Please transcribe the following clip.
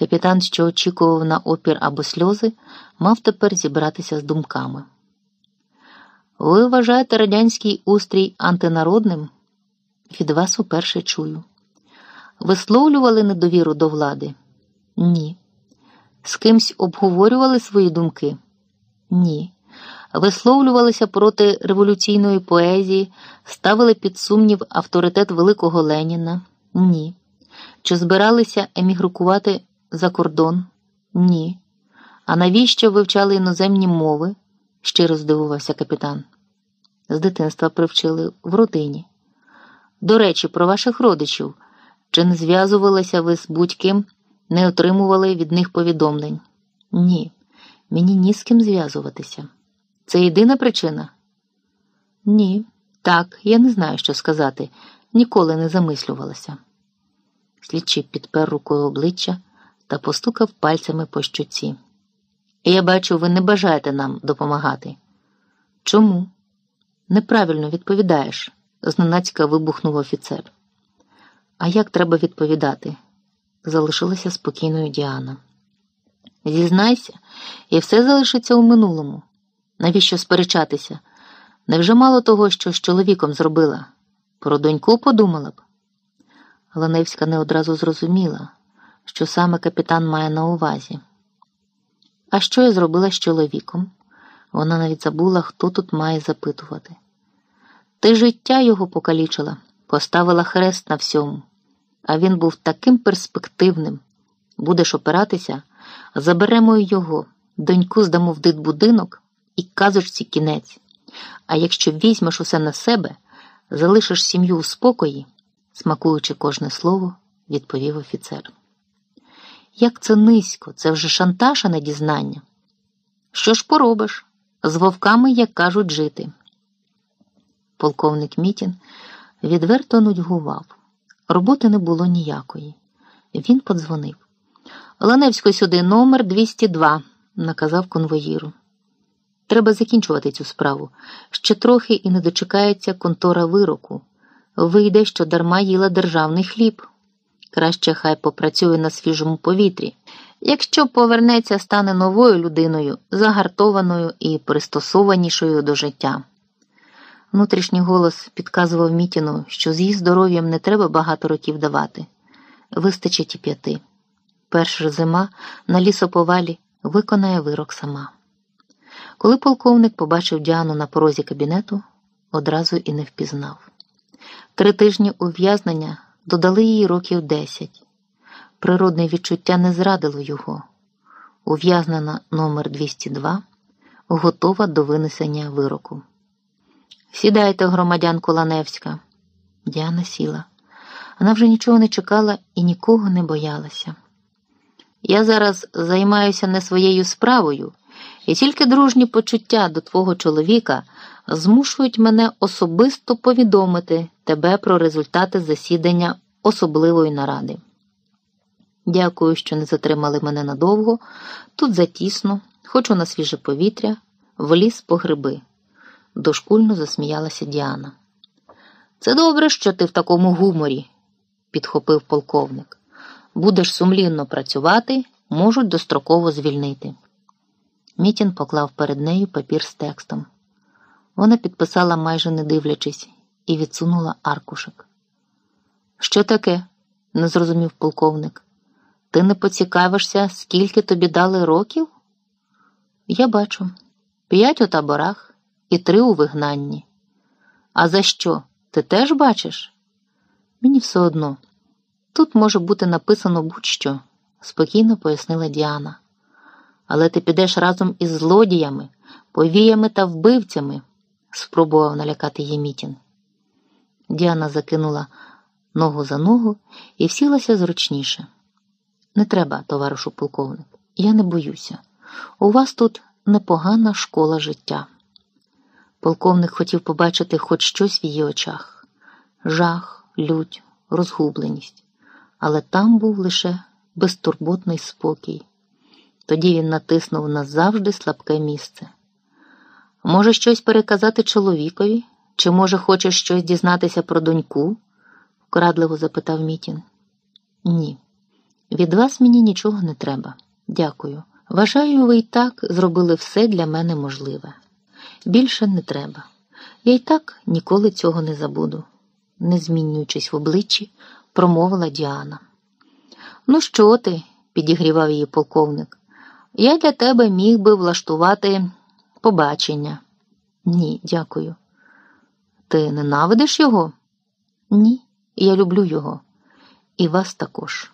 Капітан, що очікував на опір або сльози, мав тепер зібратися з думками. Ви вважаєте радянський устрій антинародним? Від вас уперше чую. Висловлювали недовіру до влади? Ні. З кимсь обговорювали свої думки? Ні. Висловлювалися проти революційної поезії, ставили під сумнів авторитет великого Леніна? Ні. Чи збиралися емігрукувати за кордон? Ні. А навіщо вивчали іноземні мови? щиро здивувався капітан. З дитинства привчили в родині. До речі, про ваших родичів. Чи не зв'язувалися ви з будь-ким, не отримували від них повідомлень? Ні, мені ні з ким зв'язуватися. Це єдина причина? Ні. Так, я не знаю, що сказати, ніколи не замислювалася. Слідчий підпер рукою обличчя та постукав пальцями по щуці. Я бачу, ви не бажаєте нам допомагати. Чому? Неправильно відповідаєш, зненацька вибухнув офіцер. А як треба відповідати? залишилася спокійною Діана. Зізнайся, і все залишиться у минулому. Навіщо сперечатися? Невже мало того, що з чоловіком зробила? Про доньку подумала б. Ланевська не одразу зрозуміла, що саме капітан має на увазі. А що я зробила з чоловіком? Вона навіть забула, хто тут має запитувати. Ти життя його покалічила, поставила хрест на всьому, а він був таким перспективним. Будеш опиратися, заберемо його, доньку здамо в дитбудинок і казочці кінець. А якщо візьмеш усе на себе, залишиш сім'ю у спокої, смакуючи кожне слово, відповів офіцер. Як це низько, це вже шантаж, а не дізнання. Що ж поробиш? З вовками, як кажуть, жити. Полковник Мітін відверто нудьгував. Роботи не було ніякої. Він подзвонив. Ланевсько сюди номер 202, наказав конвоїру. Треба закінчувати цю справу. Ще трохи і не дочекається контора вироку. Вийде, що дарма їла державний хліб. Краще хай попрацює на свіжому повітрі. Якщо повернеться, стане новою людиною, загартованою і пристосованішою до життя. Внутрішній голос підказував Мітіну, що з її здоров'ям не треба багато років давати. Вистачить і п'яти. Перша зима на лісоповалі виконає вирок сама. Коли полковник побачив Діану на порозі кабінету, одразу і не впізнав. Три тижні ув'язнення додали їй років десять. Природне відчуття не зрадило його. Ув'язнена номер 202 готова до винесення вироку. Сідайте, громадянко Ланевська. Діана сіла. Вона вже нічого не чекала і нікого не боялася. Я зараз займаюся не своєю справою, і тільки дружні почуття до твого чоловіка змушують мене особисто повідомити тебе про результати засідання особливої наради. Дякую, що не затримали мене надовго. Тут затісно, хочу на свіже повітря, в ліс по гриби. Дошкульно засміялася Діана. Це добре, що ти в такому гуморі, підхопив полковник. Будеш сумлінно працювати, можуть достроково звільнити. Мітін поклав перед нею папір з текстом. Вона підписала, майже не дивлячись, і відсунула аркушик. Що таке? не зрозумів полковник. Ти не поцікавишся, скільки тобі дали років? Я бачу п'ять у таборах і три у вигнанні. А за що? Ти теж бачиш? Мені все одно. Тут може бути написано будь-що, спокійно пояснила Діана. Але ти підеш разом із злодіями, повіями та вбивцями, спробував налякати її Мітін. Діана закинула ногу за ногу і всілася зручніше. Не треба, товаришу полковник, я не боюся. У вас тут непогана школа життя. Полковник хотів побачити хоч щось в її очах жах, лють, розгубленість, але там був лише безтурботний спокій. Тоді він натиснув на завжди слабке місце. Може, щось переказати чоловікові? Чи, може, хочеш щось дізнатися про доньку? вкрадливо запитав Мітін. Ні. Від вас мені нічого не треба. Дякую. Вважаю, ви й так зробили все для мене можливе. Більше не треба. Я й так ніколи цього не забуду, не змінюючись в обличчі, промовила Діана. Ну, що ти? підігрівав її полковник. Я для тебе міг би влаштувати побачення. Ні, дякую. Ти ненавидиш його? Ні, я люблю його. І вас також.